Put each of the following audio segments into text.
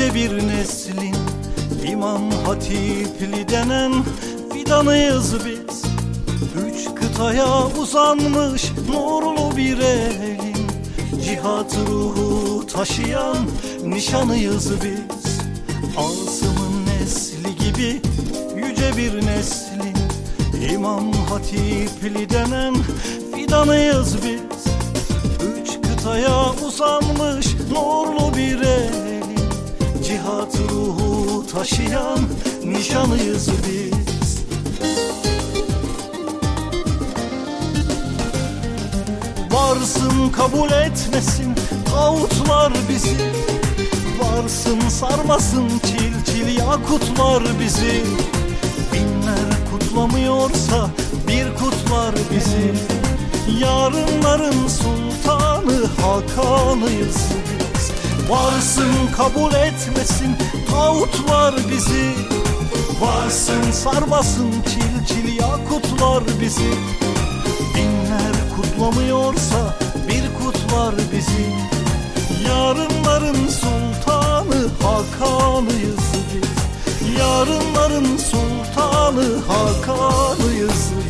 yüce bir neslin İmam Hatipli denen fidanıyız biz. Üç kıtaya uzanmış nurlu bir elin Cihat ruhu taşıyan nişanıyız biz. Asım'ın nesli gibi yüce bir neslin İmam Hatipli denen fidanıyız biz Üç kıtaya uzanmış nurlu bir elin Cihat ruhu taşıyan nişanıyız biz. Varsın kabul etmesin tağutlar bizi. Varsın sarmasın çil çil yakutlar bizi. Binler kutlamıyorsa bir kutlar bizi Yarınların sultanı Hakan'ıyız biz Varsın kabul etmesin tağutlar bizi. Varsın sarmasın çil çil yakutlar bizi. Binler kutlamıyorsa bir kutlar bizi. Yarınların sultanı Hakan'ıyız biz Yarınların sultanı Hakan'ıyız biz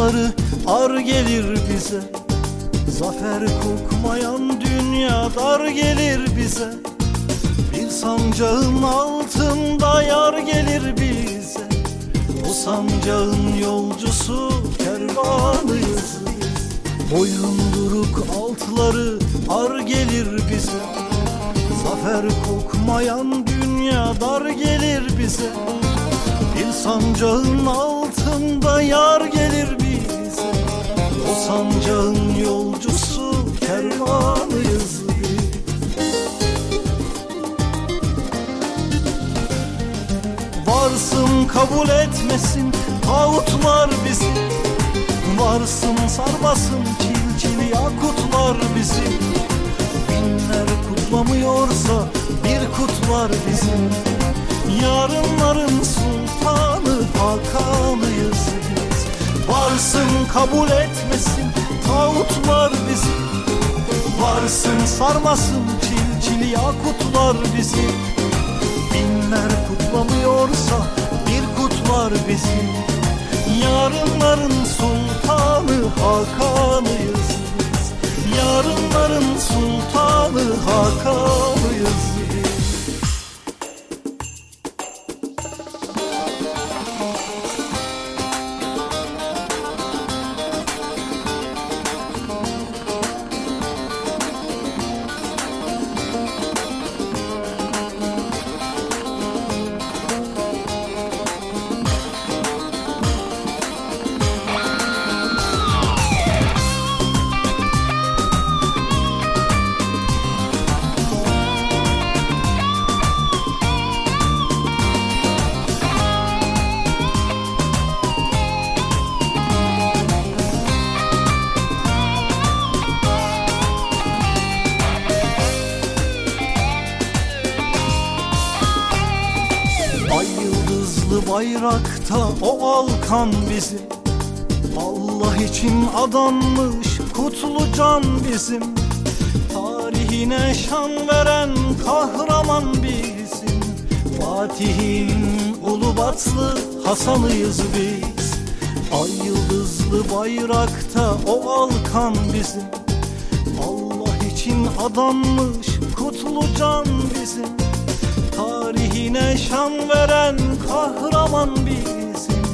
altları ar gelir bize. Zafer kokmayan dünya dar gelir bize. Bir sancağın altında yar gelir bize. O sancağın yolcusu kervanıyız Boyunduruk altları ar gelir bize. Zafer kokmayan dünya dar gelir bize. Bir sancağın altında yar gelir bize kabul etmesin tağutlar bizi. Varsın sarmasın çil çil yakutlar bizi. Binler kutlamıyorsa bir kutlar bizim. Yarınların sultanı Hakan'ıyız biz. Varsın kabul etmesin tağutlar bizi. Varsın sarmasın çil çil yakutlar bizi. Binler kutlamıyorsa bir kutlar bizi Yarınların sultanı Hakan'ıyız biz. Yarınların sultanı Hakan'ıyız bayrakta o alkan bizi. Allah için adanmış kutlu can bizim. Tarihine şan veren kahraman bizim Fatih'in Ulubatlı Hasan'ıyız biz. Ay yıldızlı bayrakta o alkan bizim. Allah için adanmış kutlu can bizim Tarihine şan veren kahraman bizim.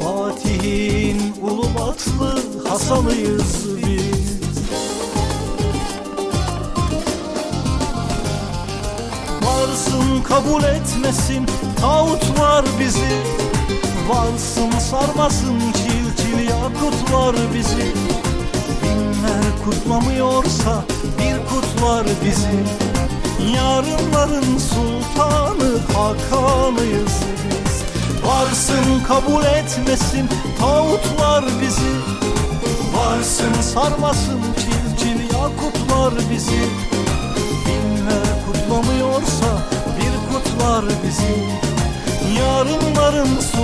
Fatih'in Ulubatlı Hasan'ıyız biz. Varsın kabul etmesin tağutlar bizi. Varsın sarmasın çil çil yakutlar bizi. Binler kutlamıyorsa bir kutlar bizi. Yarınların sultanı Hakan'ıyız biz. Varsın kabul etmesin tağutlar bizi. Varsın sarmasın çil çil yakutlar bizi. Binler kutlamıyorsa bir kutlar bizi. Yarınların sultanı